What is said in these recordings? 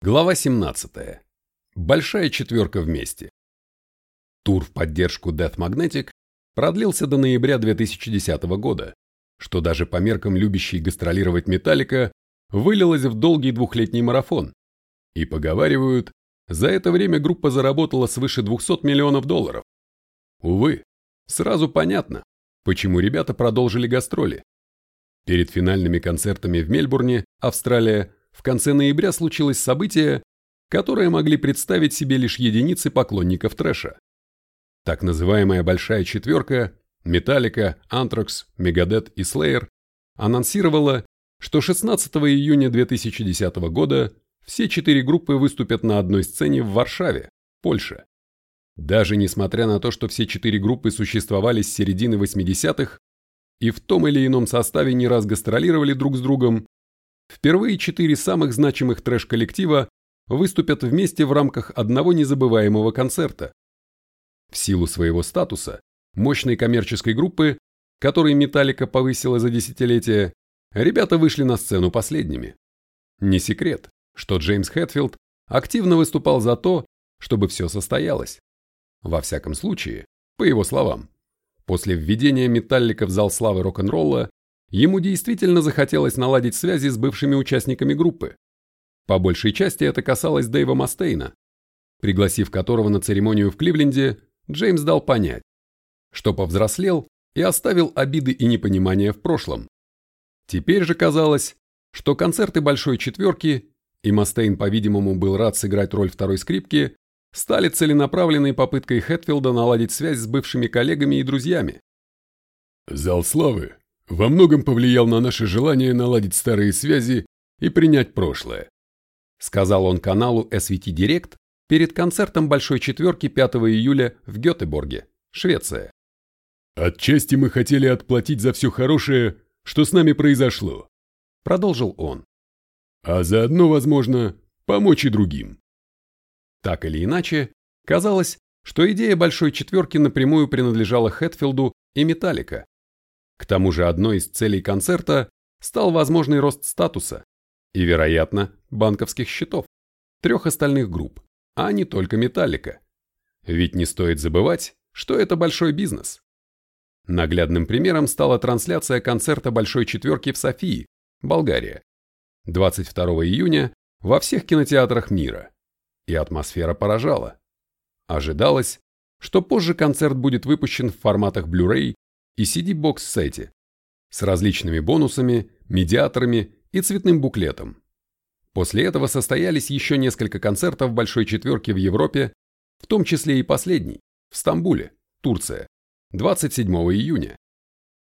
Глава 17. Большая четверка вместе. Тур в поддержку Death Magnetic продлился до ноября 2010 года, что даже по меркам любящей гастролировать Металлика вылилось в долгий двухлетний марафон. И поговаривают, за это время группа заработала свыше 200 миллионов долларов. Увы, сразу понятно, почему ребята продолжили гастроли. Перед финальными концертами в Мельбурне, Австралия, в конце ноября случилось событие, которое могли представить себе лишь единицы поклонников трэша. Так называемая «Большая четверка» Металлика, Anthrax, Megadeth и Slayer анонсировала, что 16 июня 2010 года все четыре группы выступят на одной сцене в Варшаве, Польша. Даже несмотря на то, что все четыре группы существовали с середины 80-х и в том или ином составе не раз гастролировали друг с другом, Впервые четыре самых значимых трэш-коллектива выступят вместе в рамках одного незабываемого концерта. В силу своего статуса, мощной коммерческой группы, которой Металлика повысила за десятилетия, ребята вышли на сцену последними. Не секрет, что Джеймс Хэтфилд активно выступал за то, чтобы все состоялось. Во всяком случае, по его словам, после введения Металлика в зал славы рок-н-ролла Ему действительно захотелось наладить связи с бывшими участниками группы. По большей части это касалось Дэйва Мастейна, пригласив которого на церемонию в Кливленде, Джеймс дал понять, что повзрослел и оставил обиды и непонимания в прошлом. Теперь же казалось, что концерты Большой Четверки, и Мастейн, по-видимому, был рад сыграть роль второй скрипки, стали целенаправленной попыткой Хэтфилда наладить связь с бывшими коллегами и друзьями. «Зал славы во многом повлиял на наше желание наладить старые связи и принять прошлое. Сказал он каналу SVT Direct перед концертом Большой Четверки 5 июля в Гетеборге, Швеция. «Отчасти мы хотели отплатить за все хорошее, что с нами произошло», — продолжил он. «А заодно, возможно, помочь и другим». Так или иначе, казалось, что идея Большой Четверки напрямую принадлежала Хэтфилду и Металлика. К тому же одной из целей концерта стал возможный рост статуса и, вероятно, банковских счетов трех остальных групп, а не только Металлика. Ведь не стоит забывать, что это большой бизнес. Наглядным примером стала трансляция концерта Большой Четверки в Софии, Болгария, 22 июня во всех кинотеатрах мира. И атмосфера поражала. Ожидалось, что позже концерт будет выпущен в форматах Blu-ray и CD-бокс-сете с различными бонусами, медиаторами и цветным буклетом. После этого состоялись еще несколько концертов Большой Четверки в Европе, в том числе и последний, в Стамбуле, Турция, 27 июня.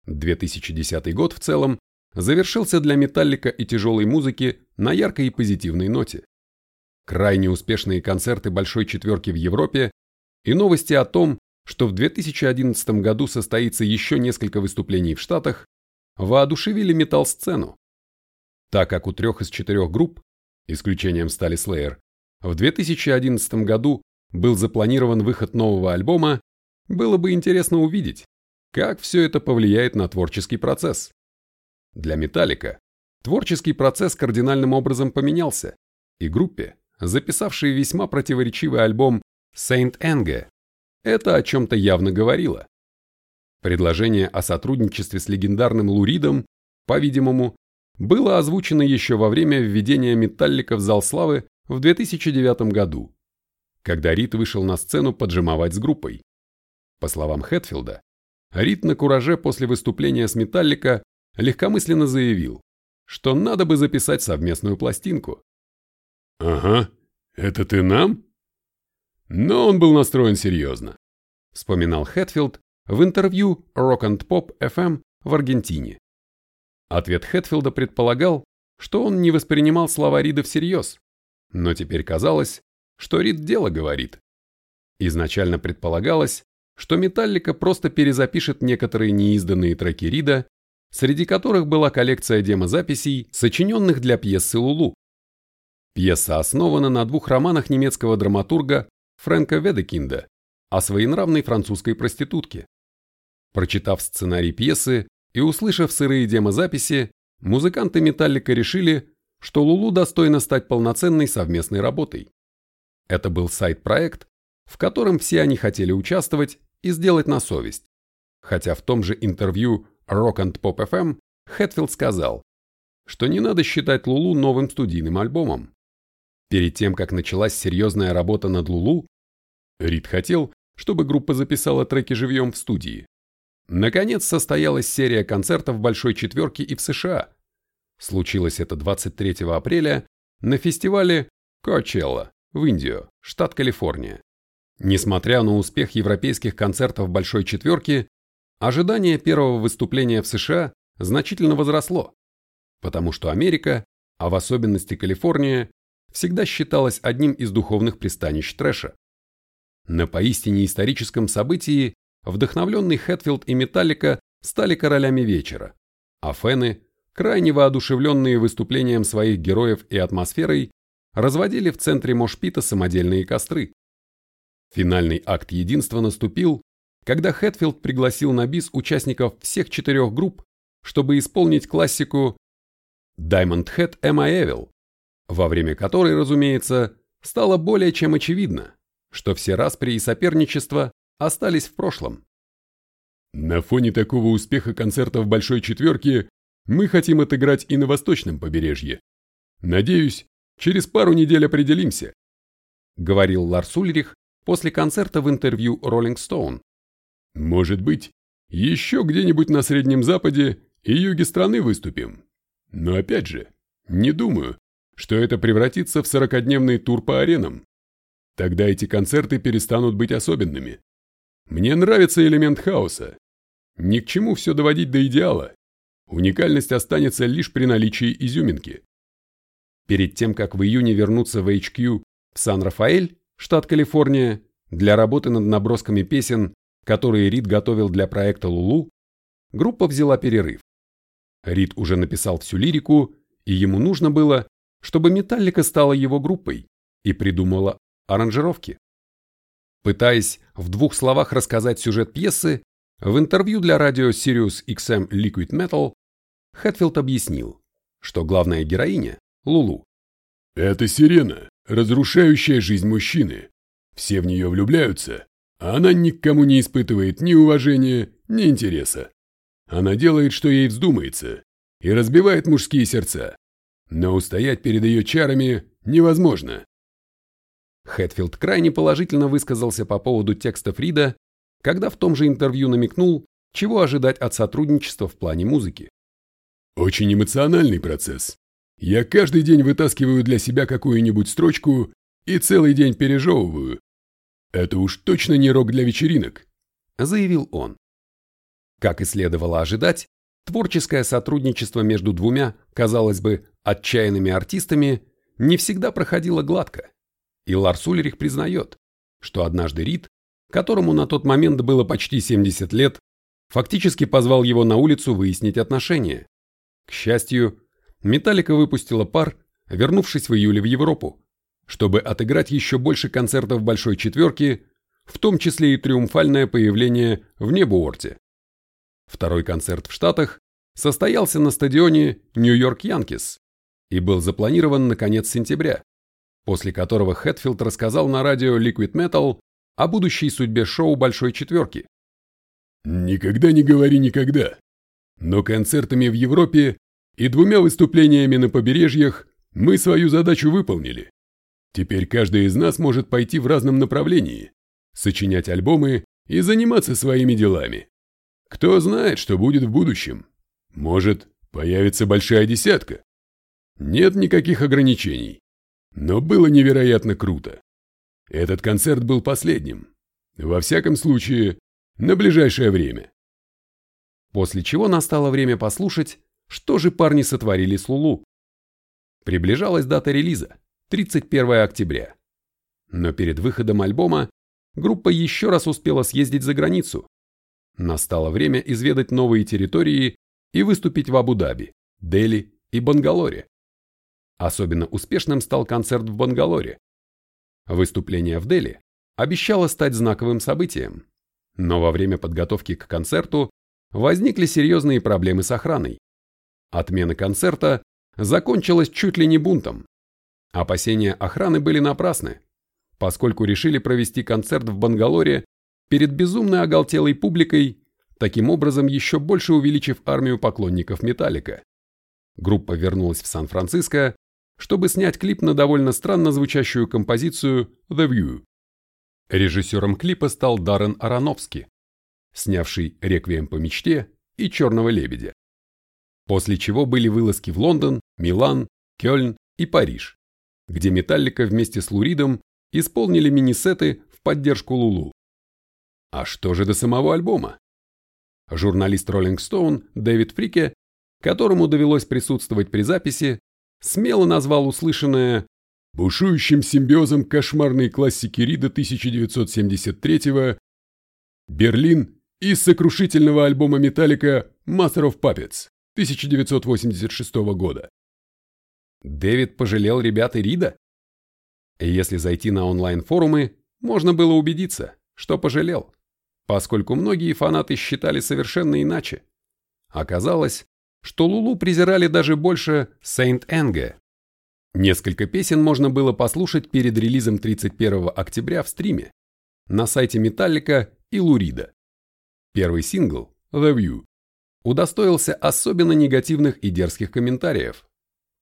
2010 год в целом завершился для металлика и тяжелой музыки на яркой и позитивной ноте. Крайне успешные концерты Большой Четверки в Европе и новости о том, что в 2011 году состоится еще несколько выступлений в Штатах, воодушевили метал-сцену. Так как у трех из четырех групп, исключением стали Slayer, в 2011 году был запланирован выход нового альбома, было бы интересно увидеть, как все это повлияет на творческий процесс. Для Металлика творческий процесс кардинальным образом поменялся, и группе, записавшей весьма противоречивый альбом Saint Anger, это о чем-то явно говорило. Предложение о сотрудничестве с легендарным Луридом, по-видимому, было озвучено еще во время введения Металлика в зал славы в 2009 году, когда Рид вышел на сцену поджимовать с группой. По словам Хэтфилда, Рид на кураже после выступления с Металлика легкомысленно заявил, что надо бы записать совместную пластинку. «Ага, это ты нам?» Но он был настроен серьезно, вспоминал Хэтфилд в интервью Rock and Pop FM в Аргентине. Ответ Хэтфилда предполагал, что он не воспринимал слова Рида всерьез, но теперь казалось, что Рид дело говорит. Изначально предполагалось, что Металлика просто перезапишет некоторые неизданные треки Рида, среди которых была коллекция демозаписей, сочиненных для пьесы Лулу. Пьеса основана на двух романах немецкого драматурга Фрэнка Ведекинда о своенравной французской проститутке. Прочитав сценарий пьесы и услышав сырые демозаписи, музыканты Металлика решили, что Лулу достойно стать полноценной совместной работой. Это был сайт-проект, в котором все они хотели участвовать и сделать на совесть. Хотя в том же интервью Rock and Pop FM Хэтфилд сказал, что не надо считать Лулу новым студийным альбомом. Перед тем, как началась серьезная работа над Лулу, Рид хотел, чтобы группа записала треки живьем в студии. Наконец состоялась серия концертов Большой Четверки и в США. Случилось это 23 апреля на фестивале Coachella в Индию, штат Калифорния. Несмотря на успех европейских концертов Большой Четверки, ожидание первого выступления в США значительно возросло, потому что Америка, а в особенности Калифорния, всегда считалась одним из духовных пристанищ трэша. На поистине историческом событии вдохновленный Хэтфилд и Металлика стали королями вечера, а фэны, крайне воодушевленные выступлением своих героев и атмосферой, разводили в центре Мошпита самодельные костры. Финальный акт единства наступил, когда Хэтфилд пригласил на бис участников всех четырех групп, чтобы исполнить классику Diamond Head Am I Evil, во время которой, разумеется, стало более чем очевидно, что все распри и соперничества остались в прошлом. На фоне такого успеха концертов Большой Четверки мы хотим отыграть и на Восточном побережье. Надеюсь, через пару недель определимся», — говорил Ларс Ульрих после концерта в интервью Rolling Stone. «Может быть, еще где-нибудь на Среднем Западе и юге страны выступим. Но опять же, не думаю, что это превратится в сорокодневный тур по аренам. Тогда эти концерты перестанут быть особенными. Мне нравится элемент хаоса. Ни к чему все доводить до идеала. Уникальность останется лишь при наличии изюминки. Перед тем, как в июне вернуться в HQ в Сан-Рафаэль, штат Калифорния, для работы над набросками песен, которые Рид готовил для проекта Лулу, группа взяла перерыв. Рид уже написал всю лирику, и ему нужно было, чтобы Металлика стала его группой и придумала аранжировки. Пытаясь в двух словах рассказать сюжет пьесы, в интервью для радио Sirius XM Liquid Metal Хэтфилд объяснил, что главная героиня – Лулу. «Это сирена, разрушающая жизнь мужчины. Все в нее влюбляются, а она никому не испытывает ни уважения, ни интереса. Она делает, что ей вздумается, и разбивает мужские сердца. Но устоять перед ее чарами невозможно. Хэтфилд крайне положительно высказался по поводу текста Фрида, когда в том же интервью намекнул, чего ожидать от сотрудничества в плане музыки. «Очень эмоциональный процесс. Я каждый день вытаскиваю для себя какую-нибудь строчку и целый день пережевываю. Это уж точно не рок для вечеринок», — заявил он. Как и следовало ожидать, творческое сотрудничество между двумя, казалось бы, отчаянными артистами не всегда проходило гладко. И Ларс Ульрих признает, что однажды Рид, которому на тот момент было почти 70 лет, фактически позвал его на улицу выяснить отношения. К счастью, Металлика выпустила пар, вернувшись в июле в Европу, чтобы отыграть еще больше концертов Большой Четверки, в том числе и триумфальное появление в Небуорте. Второй концерт в Штатах состоялся на стадионе Нью-Йорк Янкис и был запланирован на конец сентября после которого Хэтфилд рассказал на радио Liquid Metal о будущей судьбе шоу «Большой четверки». «Никогда не говори никогда. Но концертами в Европе и двумя выступлениями на побережьях мы свою задачу выполнили. Теперь каждый из нас может пойти в разном направлении, сочинять альбомы и заниматься своими делами. Кто знает, что будет в будущем. Может, появится большая десятка. Нет никаких ограничений. Но было невероятно круто. Этот концерт был последним. Во всяком случае, на ближайшее время. После чего настало время послушать, что же парни сотворили с Лулу. Приближалась дата релиза – 31 октября. Но перед выходом альбома группа еще раз успела съездить за границу. Настало время изведать новые территории и выступить в Абу-Даби, Дели и Бангалоре. Особенно успешным стал концерт в Бангалоре. Выступление в Дели обещало стать знаковым событием, но во время подготовки к концерту возникли серьезные проблемы с охраной. Отмена концерта закончилась чуть ли не бунтом. Опасения охраны были напрасны, поскольку решили провести концерт в Бангалоре перед безумно оголтелой публикой, таким образом еще больше увеличив армию поклонников Металлика. Группа вернулась в Сан-Франциско, чтобы снять клип на довольно странно звучащую композицию «The View». Режиссером клипа стал Даррен Аронофски, снявший «Реквием по мечте» и «Черного лебедя». После чего были вылазки в Лондон, Милан, Кёльн и Париж, где Металлика вместе с Луридом исполнили мини-сеты в поддержку Лулу. А что же до самого альбома? Журналист Rolling Stone Дэвид Фрике, которому довелось присутствовать при записи, смело назвал услышанное бушующим симбиозом кошмарной классики Рида 1973 Берлин и сокрушительного альбома Металлика Master of Puppets 1986 года. Дэвид пожалел ребят и Рида? Если зайти на онлайн-форумы, можно было убедиться, что пожалел, поскольку многие фанаты считали совершенно иначе. Оказалось, что Лулу презирали даже больше Saint Энге. Несколько песен можно было послушать перед релизом 31 октября в стриме на сайте Металлика и Лурида. Первый сингл, The View, удостоился особенно негативных и дерзких комментариев.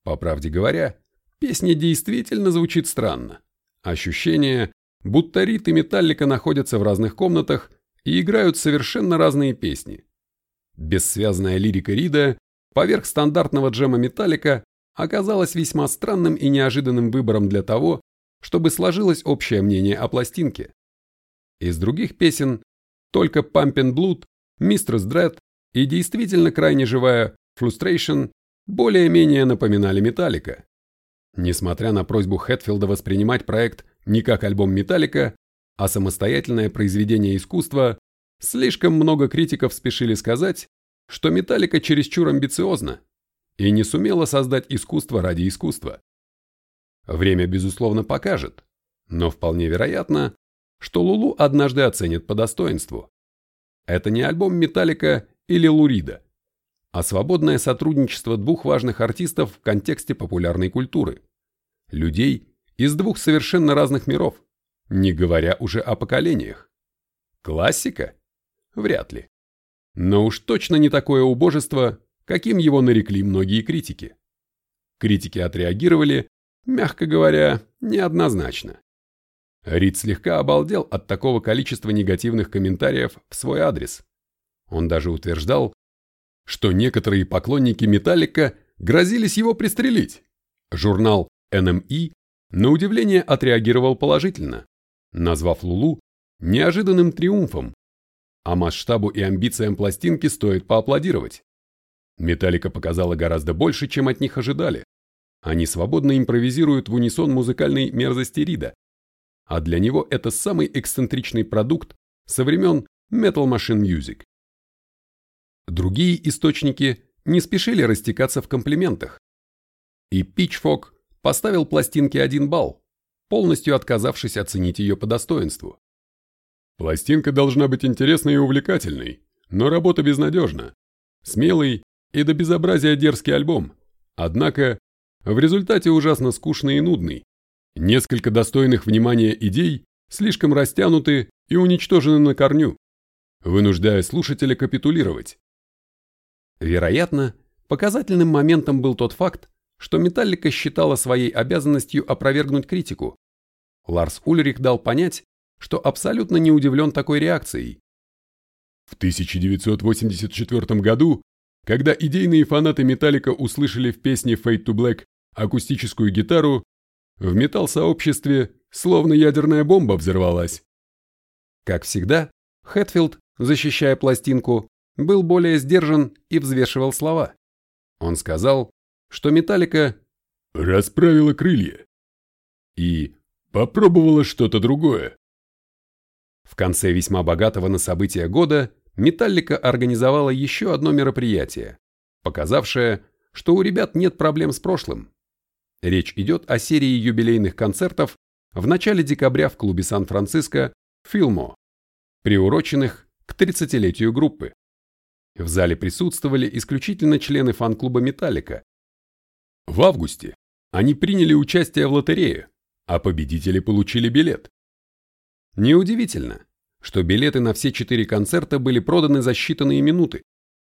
По правде говоря, песня действительно звучит странно. Ощущение, будто Рит и Металлика находятся в разных комнатах и играют совершенно разные песни. Бессвязная лирика Рида поверх стандартного джема Металлика оказалась весьма странным и неожиданным выбором для того, чтобы сложилось общее мнение о пластинке. Из других песен только Pumpin' Blood, Mistress Dread и действительно крайне живая Frustration более-менее напоминали Металлика. Несмотря на просьбу Хэтфилда воспринимать проект не как альбом Металлика, а самостоятельное произведение искусства, слишком много критиков спешили сказать, что Металлика чересчур амбициозна и не сумела создать искусство ради искусства. Время, безусловно, покажет, но вполне вероятно, что Лулу однажды оценит по достоинству. Это не альбом Металлика или Лурида, а свободное сотрудничество двух важных артистов в контексте популярной культуры. Людей из двух совершенно разных миров, не говоря уже о поколениях. Классика? Вряд ли. Но уж точно не такое убожество, каким его нарекли многие критики. Критики отреагировали, мягко говоря, неоднозначно. Рид слегка обалдел от такого количества негативных комментариев в свой адрес. Он даже утверждал, что некоторые поклонники Металлика грозились его пристрелить. Журнал NME на удивление отреагировал положительно, назвав Лулу неожиданным триумфом. А масштабу и амбициям пластинки стоит поаплодировать. Металлика показала гораздо больше, чем от них ожидали. Они свободно импровизируют в унисон музыкальной мерзости Рида. А для него это самый эксцентричный продукт со времен Metal Machine Music. Другие источники не спешили растекаться в комплиментах. И Pitchfork поставил пластинке один балл, полностью отказавшись оценить ее по достоинству. Пластинка должна быть интересной и увлекательной, но работа безнадежна. Смелый и до безобразия дерзкий альбом, однако в результате ужасно скучный и нудный. Несколько достойных внимания идей слишком растянуты и уничтожены на корню, вынуждая слушателя капитулировать. Вероятно, показательным моментом был тот факт, что Металлика считала своей обязанностью опровергнуть критику. Ларс Ульрих дал понять, что абсолютно не удивлен такой реакцией. В 1984 году, когда идейные фанаты Металлика услышали в песне Fade to Black акустическую гитару, в металл-сообществе словно ядерная бомба взорвалась. Как всегда, Хэтфилд, защищая пластинку, был более сдержан и взвешивал слова. Он сказал, что Металлика расправила крылья и попробовала что-то другое. В конце весьма богатого на события года Металлика организовала еще одно мероприятие, показавшее, что у ребят нет проблем с прошлым. Речь идет о серии юбилейных концертов в начале декабря в клубе Сан-Франциско «Филмо», приуроченных к 30-летию группы. В зале присутствовали исключительно члены фан-клуба «Металлика», В августе они приняли участие в лотерее, а победители получили билет. Неудивительно, что билеты на все четыре концерта были проданы за считанные минуты,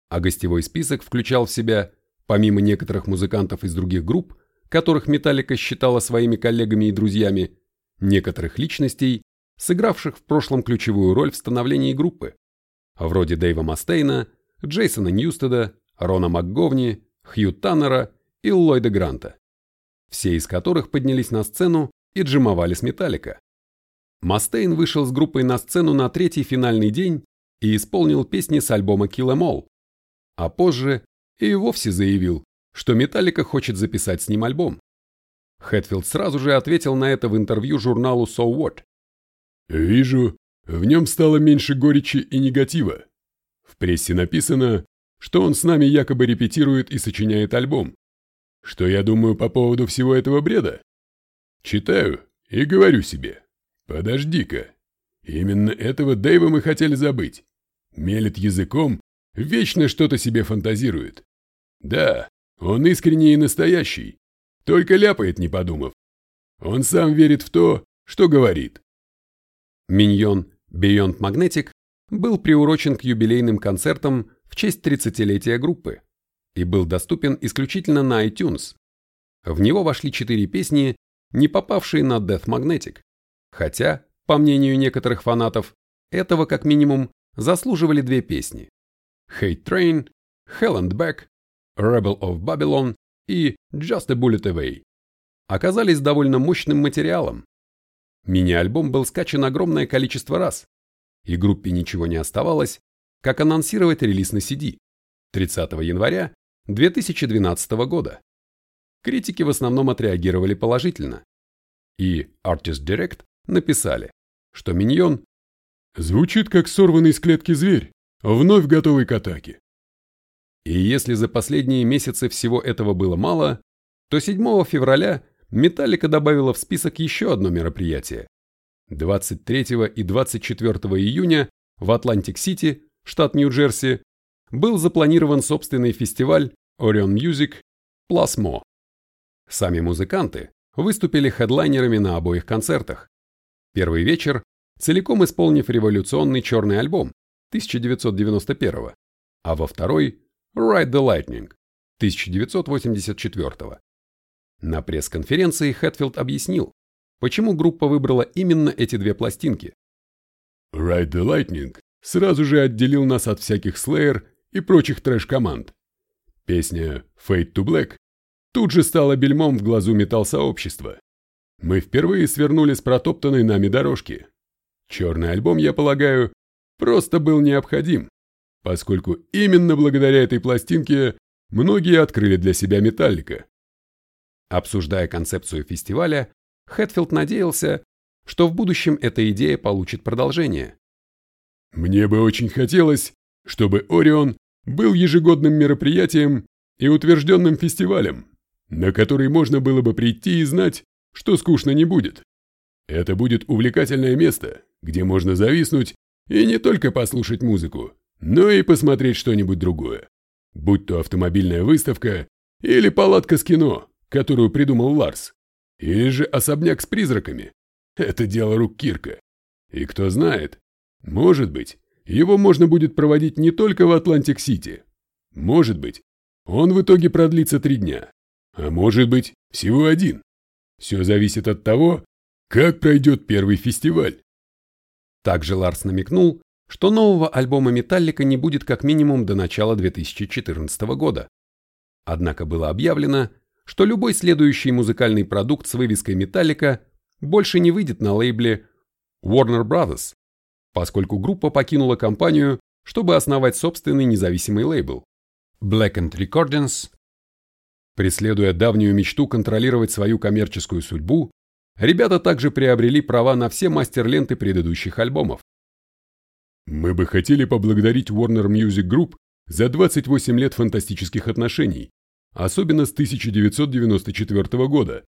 а гостевой список включал в себя, помимо некоторых музыкантов из других групп, которых Металлика считала своими коллегами и друзьями, некоторых личностей, сыгравших в прошлом ключевую роль в становлении группы, вроде Дэйва Мастейна, Джейсона Ньюстеда, Рона МакГовни, Хью Таннера и Ллойда Гранта, все из которых поднялись на сцену и джимовали с Металлика. Мастейн вышел с группой на сцену на третий финальный день и исполнил песни с альбома Kill Em All, а позже и вовсе заявил, что Металлика хочет записать с ним альбом. Хэтфилд сразу же ответил на это в интервью журналу So What. «Вижу, в нем стало меньше горечи и негатива. В прессе написано, что он с нами якобы репетирует и сочиняет альбом. Что я думаю по поводу всего этого бреда? Читаю и говорю себе, подожди-ка, именно этого Дэйва мы хотели забыть. Мелет языком, вечно что-то себе фантазирует. Да, он искренний и настоящий, только ляпает, не подумав. Он сам верит в то, что говорит. Миньон Beyond Magnetic был приурочен к юбилейным концертам в честь 30-летия группы и был доступен исключительно на iTunes. В него вошли четыре песни, не попавшие на Death Magnetic, хотя, по мнению некоторых фанатов, этого как минимум заслуживали две песни Hate Train, Hell and Back, Rebel of Babylon и Just a Bullet Away. Оказались довольно мощным материалом. Мини-альбом был скачан огромное количество раз, и группе ничего не оставалось, как анонсировать релиз на CD 30 января 2012 года. Критики в основном отреагировали положительно. И Artist Direct написали, что Миньон звучит как сорванный с клетки зверь, вновь готовый к атаке. И если за последние месяцы всего этого было мало, то 7 февраля Металлика добавила в список еще одно мероприятие. 23 и 24 июня в Атлантик-Сити, штат Нью-Джерси, был запланирован собственный фестиваль Orion Music Plus More. Сами музыканты выступили хедлайнерами на обоих концертах. Первый вечер, целиком исполнив революционный черный альбом 1991 а во второй – Ride the Lightning 1984 На пресс-конференции Хэтфилд объяснил, почему группа выбрала именно эти две пластинки. Ride the Lightning сразу же отделил нас от всяких Slayer и прочих трэш-команд. Песня Fade to Black тут же стала бельмом в глазу металл-сообщества. Мы впервые свернули с протоптанной нами дорожки. Черный альбом, я полагаю, просто был необходим, поскольку именно благодаря этой пластинке многие открыли для себя металлика. Обсуждая концепцию фестиваля, Хэтфилд надеялся, что в будущем эта идея получит продолжение. Мне бы очень хотелось, чтобы Орион был ежегодным мероприятием и утвержденным фестивалем, на который можно было бы прийти и знать, что скучно не будет. Это будет увлекательное место, где можно зависнуть и не только послушать музыку, но и посмотреть что-нибудь другое. Будь то автомобильная выставка или палатка с кино, которую придумал Ларс, или же особняк с призраками. Это дело рук Кирка. И кто знает, может быть, его можно будет проводить не только в Атлантик-Сити. Может быть, он в итоге продлится три дня. А может быть, всего один. Все зависит от того, как пройдет первый фестиваль. Также Ларс намекнул, что нового альбома Металлика не будет как минимум до начала 2014 года. Однако было объявлено, что любой следующий музыкальный продукт с вывеской Металлика больше не выйдет на лейбле Warner Brothers, поскольку группа покинула компанию, чтобы основать собственный независимый лейбл Black and Recordings. Преследуя давнюю мечту контролировать свою коммерческую судьбу, ребята также приобрели права на все мастер-ленты предыдущих альбомов. Мы бы хотели поблагодарить Warner Music Group за 28 лет фантастических отношений, особенно с 1994 года,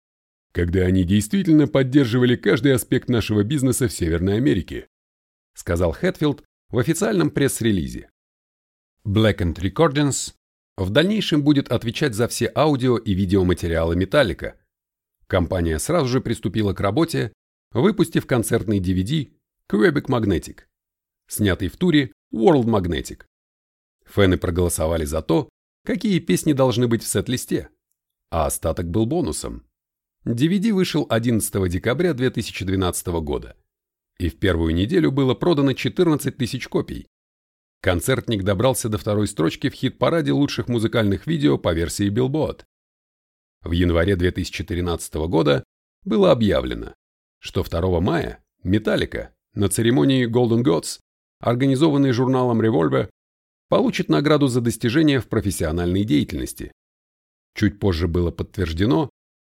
когда они действительно поддерживали каждый аспект нашего бизнеса в Северной Америке сказал Хэтфилд в официальном пресс-релизе. Black and Recordings в дальнейшем будет отвечать за все аудио и видеоматериалы Металлика. Компания сразу же приступила к работе, выпустив концертный DVD Quebec Magnetic, снятый в туре World Magnetic. Фэны проголосовали за то, какие песни должны быть в сет-листе, а остаток был бонусом. DVD вышел 11 декабря 2012 года, и в первую неделю было продано 14 тысяч копий. Концертник добрался до второй строчки в хит-параде лучших музыкальных видео по версии Billboard. В январе 2013 года было объявлено, что 2 мая Металлика на церемонии Golden Gods, организованной журналом Revolver, получит награду за достижения в профессиональной деятельности. Чуть позже было подтверждено,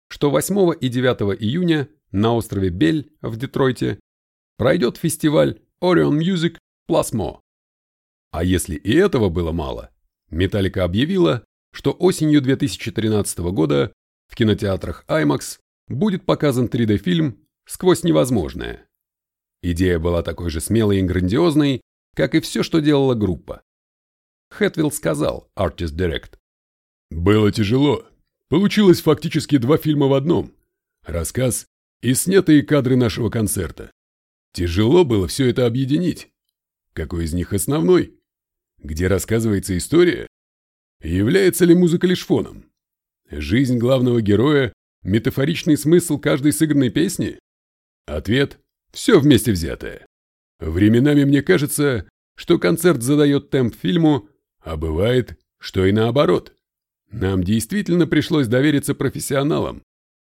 что 8 и 9 июня на острове Бель в Детройте пройдет фестиваль Orion Music Plasmo. А если и этого было мало, Металлика объявила, что осенью 2013 года в кинотеатрах IMAX будет показан 3D-фильм «Сквозь невозможное». Идея была такой же смелой и грандиозной, как и все, что делала группа. Хэтвилл сказал Artist Direct. «Было тяжело. Получилось фактически два фильма в одном. Рассказ и снятые кадры нашего концерта. Тяжело было все это объединить. Какой из них основной? Где рассказывается история? Является ли музыка лишь фоном? Жизнь главного героя – метафоричный смысл каждой сыгранной песни? Ответ – все вместе взятое. Временами мне кажется, что концерт задает темп фильму, а бывает, что и наоборот. Нам действительно пришлось довериться профессионалам.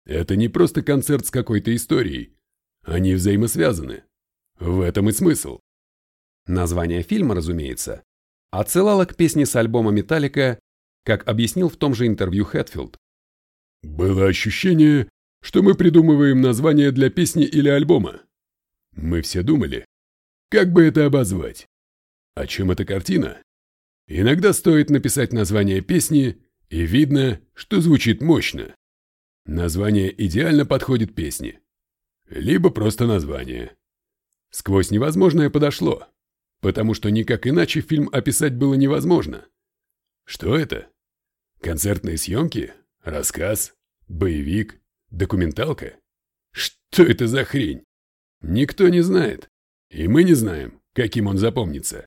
Это не просто концерт с какой-то историей. Они взаимосвязаны. В этом и смысл. Название фильма, разумеется, отсылало к песне с альбома «Металлика», как объяснил в том же интервью Хэтфилд. «Было ощущение, что мы придумываем название для песни или альбома. Мы все думали, как бы это обозвать? О чем эта картина? Иногда стоит написать название песни, и видно, что звучит мощно. Название идеально подходит песне. Либо просто название. Сквозь невозможное подошло, потому что никак иначе фильм описать было невозможно. Что это? Концертные съемки? Рассказ? Боевик? Документалка? Что это за хрень? Никто не знает. И мы не знаем, каким он запомнится.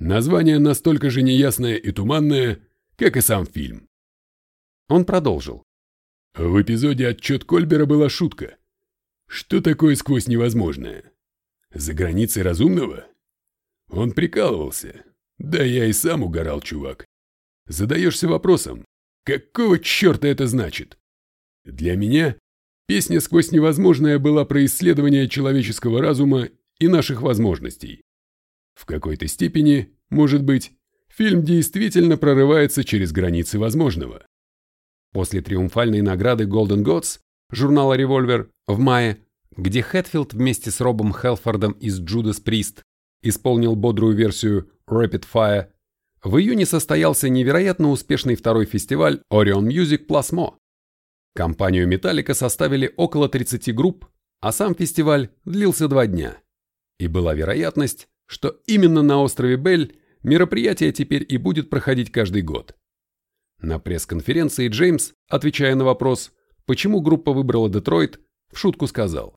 Название настолько же неясное и туманное, как и сам фильм. Он продолжил. В эпизоде «Отчет Кольбера» была шутка. Что такое сквозь невозможное? За границей разумного? Он прикалывался. Да я и сам угорал, чувак. Задаешься вопросом, какого черта это значит? Для меня песня «Сквозь невозможное» была про исследование человеческого разума и наших возможностей. В какой-то степени, может быть, фильм действительно прорывается через границы возможного. После триумфальной награды Golden Gods журнала Revolver в мае, где Хэтфилд вместе с Робом Хелфордом из Judas Priest исполнил бодрую версию Rapid Fire, в июне состоялся невероятно успешный второй фестиваль Orion Music Plasmo. Компанию Metallica составили около 30 групп, а сам фестиваль длился два дня и была вероятность, что именно на острове Бель мероприятие теперь и будет проходить каждый год. На пресс-конференции Джеймс, отвечая на вопрос, почему группа выбрала Детройт, в шутку сказал.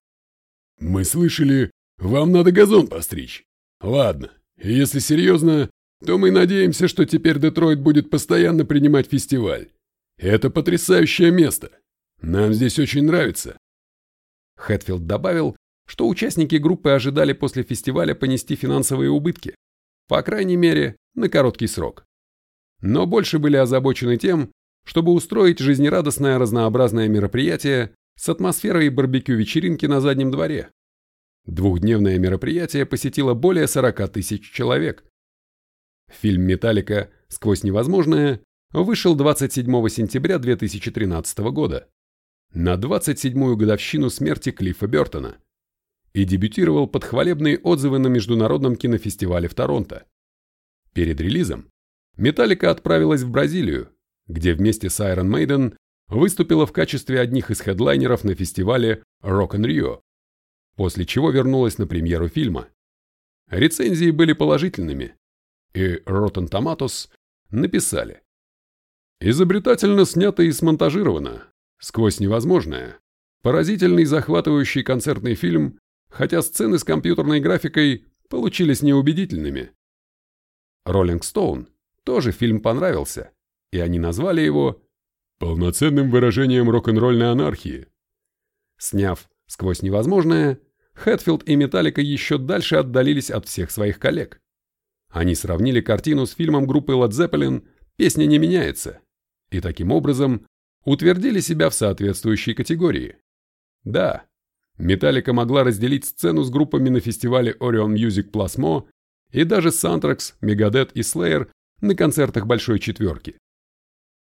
«Мы слышали, вам надо газон постричь. Ладно, если серьезно, то мы надеемся, что теперь Детройт будет постоянно принимать фестиваль. Это потрясающее место. Нам здесь очень нравится». Хэтфилд добавил, что участники группы ожидали после фестиваля понести финансовые убытки, по крайней мере, на короткий срок. Но больше были озабочены тем, чтобы устроить жизнерадостное разнообразное мероприятие с атмосферой барбекю-вечеринки на заднем дворе. Двухдневное мероприятие посетило более 40 тысяч человек. Фильм «Металлика. Сквозь невозможное» вышел 27 сентября 2013 года, на 27-ю годовщину смерти Клиффа Бертона и дебютировал под хвалебные отзывы на Международном кинофестивале в Торонто. Перед релизом Металлика отправилась в Бразилию, где вместе с Iron Maiden выступила в качестве одних из хедлайнеров на фестивале Rock in Rio, после чего вернулась на премьеру фильма. Рецензии были положительными, и Rotten Tomatoes написали, Изобретательно снято и смонтажировано, сквозь невозможное. Поразительный захватывающий концертный фильм, хотя сцены с компьютерной графикой получились неубедительными. Роллинг Стоун тоже фильм понравился, и они назвали его полноценным выражением рок-н-ролльной анархии. Сняв «Сквозь невозможное», Хэтфилд и Металлика еще дальше отдалились от всех своих коллег. Они сравнили картину с фильмом группы Led Zeppelin «Песня не меняется» и таким образом утвердили себя в соответствующей категории. Да, Металлика могла разделить сцену с группами на фестивале Orion Music Plasmo и даже с Anthrax, Megadeth и Slayer на концертах Большой Четверки.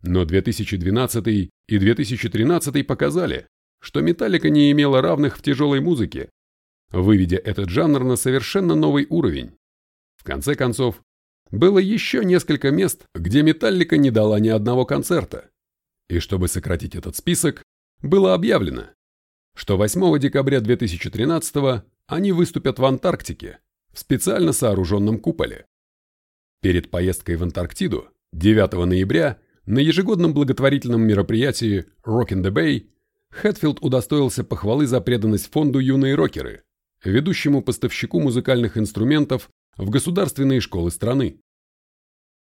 Но 2012 и 2013 показали, что Металлика не имела равных в тяжелой музыке, выведя этот жанр на совершенно новый уровень. В конце концов, было еще несколько мест, где Металлика не дала ни одного концерта. И чтобы сократить этот список, было объявлено, что 8 декабря 2013 они выступят в Антарктике, в специально сооруженном куполе. Перед поездкой в Антарктиду 9 ноября на ежегодном благотворительном мероприятии Rock in the Bay Хэтфилд удостоился похвалы за преданность фонду «Юные рокеры», ведущему поставщику музыкальных инструментов в государственные школы страны.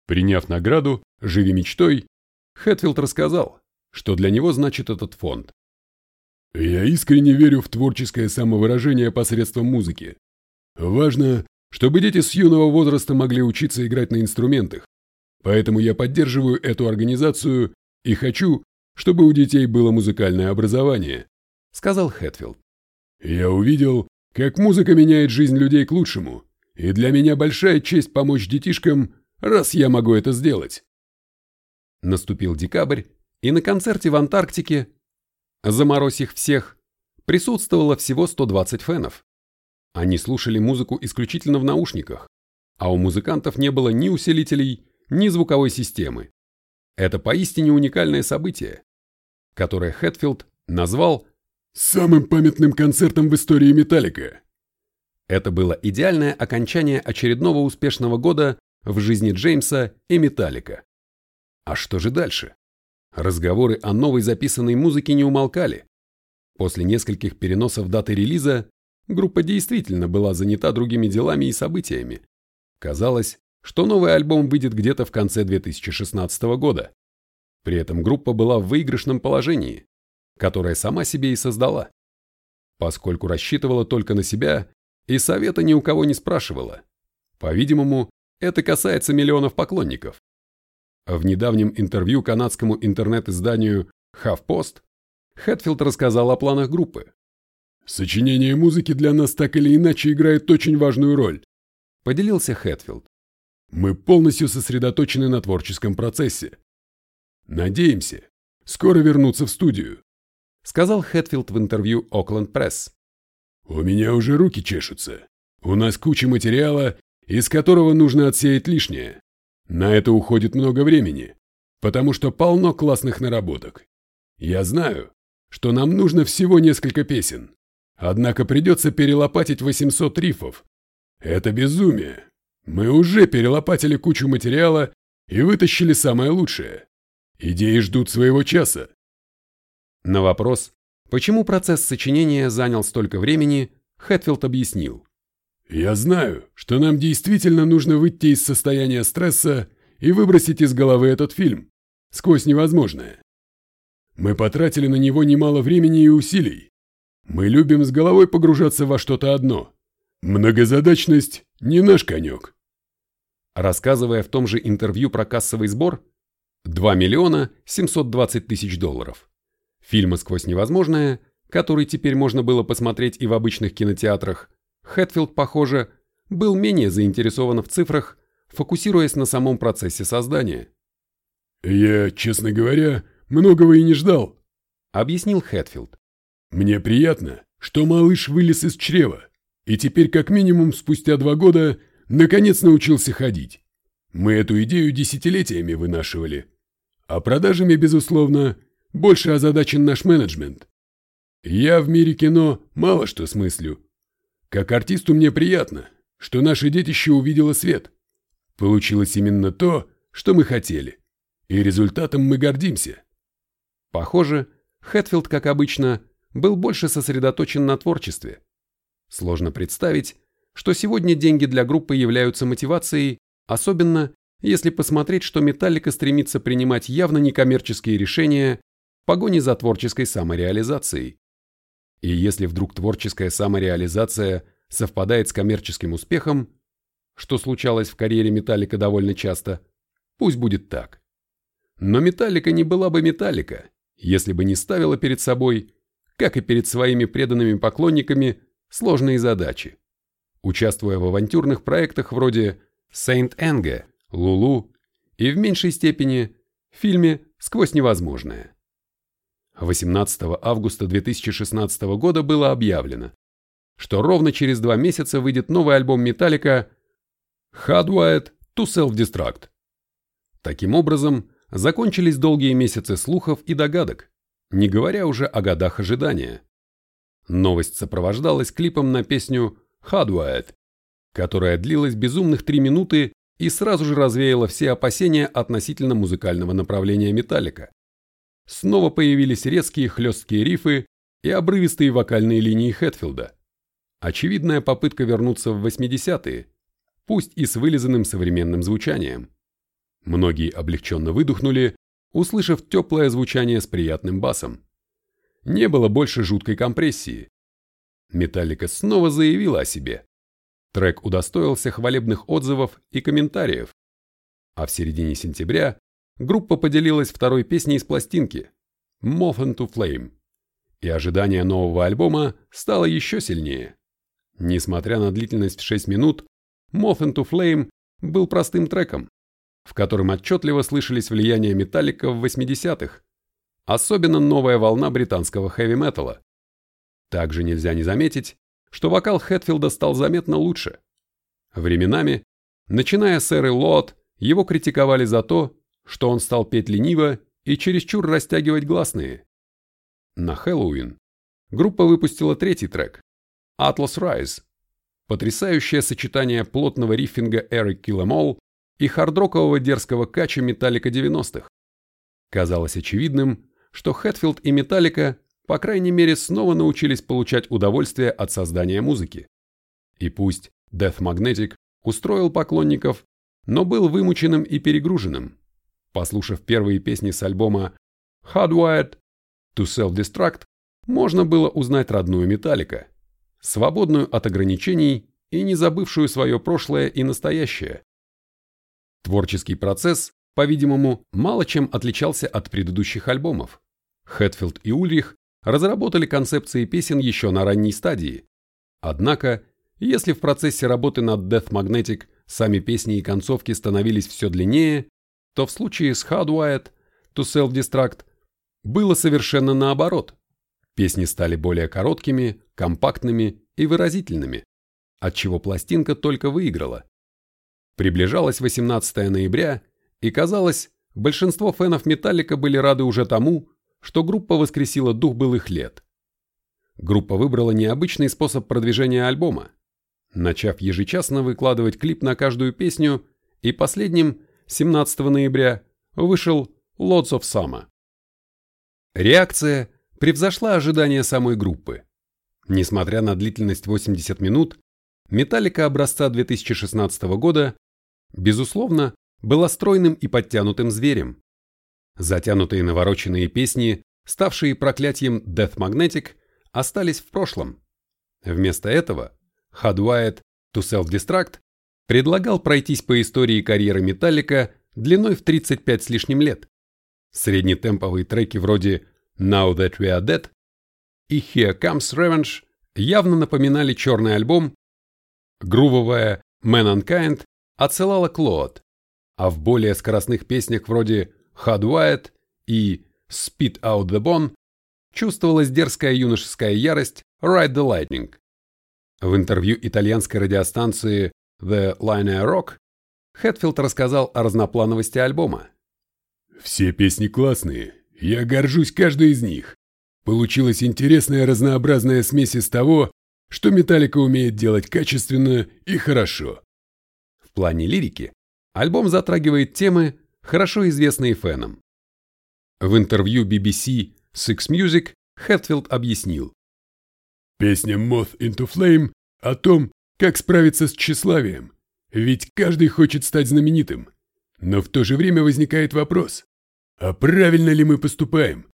Приняв награду «Живи мечтой», Хэтфилд рассказал, что для него значит этот фонд. «Я искренне верю в творческое самовыражение посредством музыки. Важно, чтобы дети с юного возраста могли учиться играть на инструментах, поэтому я поддерживаю эту организацию и хочу, чтобы у детей было музыкальное образование», — сказал Хэтфилд. «Я увидел, как музыка меняет жизнь людей к лучшему, и для меня большая честь помочь детишкам, раз я могу это сделать». Наступил декабрь, и на концерте в Антарктике, заморозь их всех, присутствовало всего 120 фенов. Они слушали музыку исключительно в наушниках, а у музыкантов не было ни усилителей, ни звуковой системы. Это поистине уникальное событие, которое Хэтфилд назвал «самым памятным концертом в истории Металлика». Это было идеальное окончание очередного успешного года в жизни Джеймса и Металлика. А что же дальше? Разговоры о новой записанной музыке не умолкали. После нескольких переносов даты релиза группа действительно была занята другими делами и событиями. Казалось, что новый альбом выйдет где-то в конце 2016 года. При этом группа была в выигрышном положении, которое сама себе и создала. Поскольку рассчитывала только на себя и совета ни у кого не спрашивала. По-видимому, это касается миллионов поклонников. В недавнем интервью канадскому интернет-изданию HuffPost Хэтфилд рассказал о планах группы. «Сочинение музыки для нас так или иначе играет очень важную роль», – поделился Хэтфилд. «Мы полностью сосредоточены на творческом процессе. Надеемся, скоро вернуться в студию», – сказал Хэтфилд в интервью Окленд Пресс. «У меня уже руки чешутся. У нас куча материала, из которого нужно отсеять лишнее. На это уходит много времени, потому что полно классных наработок. Я знаю, что нам нужно всего несколько песен, однако придется перелопатить 800 рифов. Это безумие. Мы уже перелопатили кучу материала и вытащили самое лучшее. Идеи ждут своего часа. На вопрос, почему процесс сочинения занял столько времени, Хэтфилд объяснил. Я знаю, что нам действительно нужно выйти из состояния стресса и выбросить из головы этот фильм, сквозь невозможное. Мы потратили на него немало времени и усилий. Мы любим с головой погружаться во что-то одно. Многозадачность не наш конек. Рассказывая в том же интервью про кассовый сбор, 2 миллиона 720 тысяч долларов. Фильма «Сквозь невозможное», который теперь можно было посмотреть и в обычных кинотеатрах, Хэтфилд, похоже, был менее заинтересован в цифрах, фокусируясь на самом процессе создания. «Я, честно говоря, многого и не ждал», — объяснил Хэтфилд. «Мне приятно, что малыш вылез из чрева, и теперь как минимум спустя два года наконец научился ходить. Мы эту идею десятилетиями вынашивали. А продажами, безусловно, больше озадачен наш менеджмент. Я в мире кино мало что смыслю, как артисту мне приятно, что наше детище увидело свет. Получилось именно то, что мы хотели. и результатом мы гордимся. Похоже, Хэтфилд, как обычно, был больше сосредоточен на творчестве. Сложно представить, что сегодня деньги для группы являются мотивацией, особенно если посмотреть, что Металлика стремится принимать явно некоммерческие решения погоне за творческой самореализацией. И если вдруг творческая самореализация совпадает с коммерческим успехом, что случалось в карьере Металлика довольно часто, пусть будет так. Но Металлика не была бы Металлика, если бы не ставила перед собой, как и перед своими преданными поклонниками, сложные задачи, участвуя в авантюрных проектах вроде Saint Anger, Лулу и в меньшей степени в фильме «Сквозь невозможное». 18 августа 2016 года было объявлено, что ровно через два месяца выйдет новый альбом Металлика Hardwired to Self-Destruct. Таким образом, закончились долгие месяцы слухов и догадок, не говоря уже о годах ожидания. Новость сопровождалась клипом на песню Hardwired, которая длилась безумных три минуты и сразу же развеяла все опасения относительно музыкального направления Металлика. Снова появились резкие хлесткие рифы и обрывистые вокальные линии Хэтфилда. Очевидная попытка вернуться в 80-е, пусть и с вылизанным современным звучанием. Многие облегченно выдохнули, услышав теплое звучание с приятным басом. Не было больше жуткой компрессии. Металлика снова заявила о себе. Трек удостоился хвалебных отзывов и комментариев. А в середине сентября группа поделилась второй песней из пластинки «Moth into Flame», и ожидание нового альбома стало еще сильнее. Несмотря на длительность в 6 минут, Moth into Flame был простым треком, в котором отчетливо слышались влияния металлика в 80-х, особенно новая волна британского хэви-металла. Также нельзя не заметить, что вокал Хэтфилда стал заметно лучше. Временами, начиная с эры Лот, его критиковали за то, что он стал петь лениво и чересчур растягивать гласные. На Хэллоуин группа выпустила третий трек «Atlas Rise», потрясающее сочетание плотного риффинга Эрик Килламол и хардрокового дерзкого кача Металлика 90-х. Казалось очевидным, что Хэтфилд и Металлика, по крайней мере, снова научились получать удовольствие от создания музыки. И пусть Death Magnetic устроил поклонников, но был вымученным и перегруженным. Послушав первые песни с альбома Hardwired to Self-Destruct, можно было узнать родную Металлика, свободную от ограничений и не забывшую свое прошлое и настоящее. Творческий процесс, по-видимому, мало чем отличался от предыдущих альбомов. Хэтфилд и Ульрих разработали концепции песен еще на ранней стадии. Однако, если в процессе работы над Death Magnetic сами песни и концовки становились все длиннее, то в случае с Hardwired to Self-Destruct было совершенно наоборот. Песни стали более короткими, компактными и выразительными, отчего пластинка только выиграла. Приближалось 18 ноября, и казалось, большинство фенов Металлика были рады уже тому, что группа воскресила дух былых лет. Группа выбрала необычный способ продвижения альбома, начав ежечасно выкладывать клип на каждую песню, и последним, 17 ноября, вышел Lots of Summer. Реакция превзошла ожидания самой группы. Несмотря на длительность 80 минут, Металлика образца 2016 года безусловно, была стройным и подтянутым зверем. Затянутые навороченные песни, ставшие проклятием Death Magnetic, остались в прошлом. Вместо этого Hardwired to Self-Destruct предлагал пройтись по истории карьеры Металлика длиной в 35 с лишним лет. Среднетемповые треки вроде Now That We Are Dead и Here Comes Revenge явно напоминали черный альбом, грувовая Man Unkind отсылала Клод, а в более скоростных песнях вроде Hardwired и Spit Out the Bone чувствовалась дерзкая юношеская ярость Ride the Lightning. В интервью итальянской радиостанции The Linear Rock Хэтфилд рассказал о разноплановости альбома. «Все песни классные, я горжусь каждой из них. Получилась интересная разнообразная смесь из того, что Металлика умеет делать качественно и хорошо плане лирики альбом затрагивает темы, хорошо известные фенам. В интервью BBC Six Music Хэтфилд объяснил. Песня Moth into Flame о том, как справиться с тщеславием, ведь каждый хочет стать знаменитым. Но в то же время возникает вопрос, а правильно ли мы поступаем?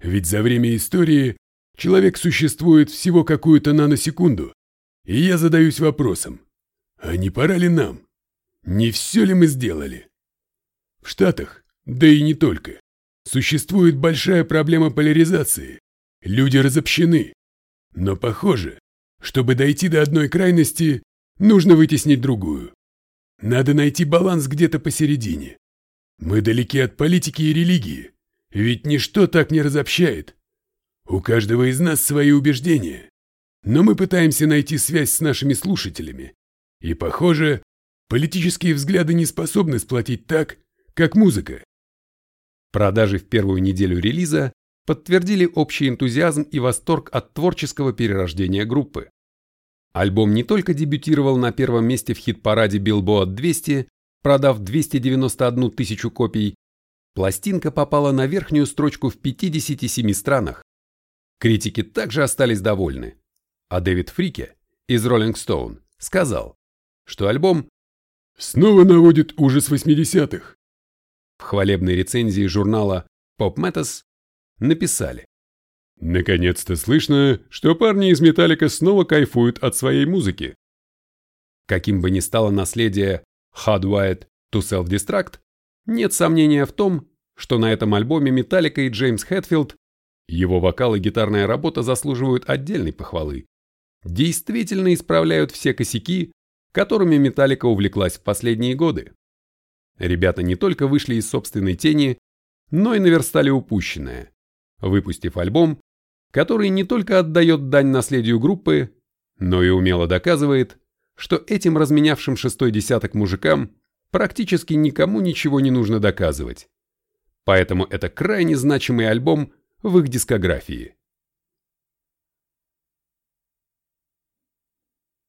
Ведь за время истории человек существует всего какую-то наносекунду, и я задаюсь вопросом, а не пора ли нам? Не все ли мы сделали? В Штатах, да и не только, существует большая проблема поляризации. Люди разобщены. Но похоже, чтобы дойти до одной крайности, нужно вытеснить другую. Надо найти баланс где-то посередине. Мы далеки от политики и религии, ведь ничто так не разобщает. У каждого из нас свои убеждения, но мы пытаемся найти связь с нашими слушателями. И, похоже, политические взгляды не способны сплотить так, как музыка. Продажи в первую неделю релиза подтвердили общий энтузиазм и восторг от творческого перерождения группы. Альбом не только дебютировал на первом месте в хит-параде Billboard 200, продав 291 тысячу копий, пластинка попала на верхнюю строчку в 57 странах. Критики также остались довольны. А Дэвид Фрике из Rolling Stone сказал, что альбом снова наводит ужас 80-х. В хвалебной рецензии журнала Pop Matters написали Наконец-то слышно, что парни из Металлика снова кайфуют от своей музыки. Каким бы ни стало наследие Hardwired to Self-Destruct, нет сомнения в том, что на этом альбоме Металлика и Джеймс Хэтфилд, его вокал и гитарная работа заслуживают отдельной похвалы, действительно исправляют все косяки, которыми Металлика увлеклась в последние годы. Ребята не только вышли из собственной тени, но и наверстали упущенное, выпустив альбом, который не только отдает дань наследию группы, но и умело доказывает, что этим разменявшим шестой десяток мужикам практически никому ничего не нужно доказывать. Поэтому это крайне значимый альбом в их дискографии.